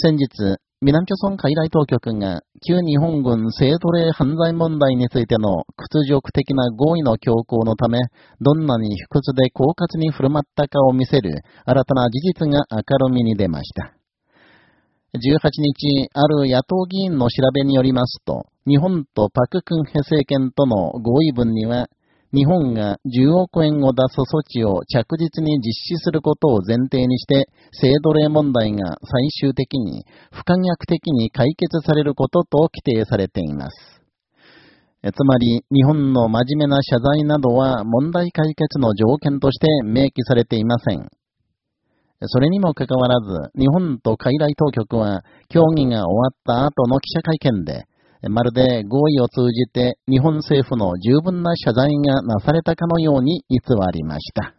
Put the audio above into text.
先日、南朝村海外当局が旧日本軍性奴隷犯罪問題についての屈辱的な合意の強行のため、どんなに卑屈で狡猾に振る舞ったかを見せる新たな事実が明るみに出ました。18日、ある野党議員の調べによりますと、日本とパククンヘ政権との合意文には、日本が10億円を出す措置を着実に実施することを前提にして、性奴隷問題が最終的に不可逆的に解決されることと規定されています。つまり、日本の真面目な謝罪などは問題解決の条件として明記されていません。それにもかかわらず、日本と海外当局は、協議が終わった後の記者会見で、まるで合意を通じて日本政府の十分な謝罪がなされたかのように偽りました。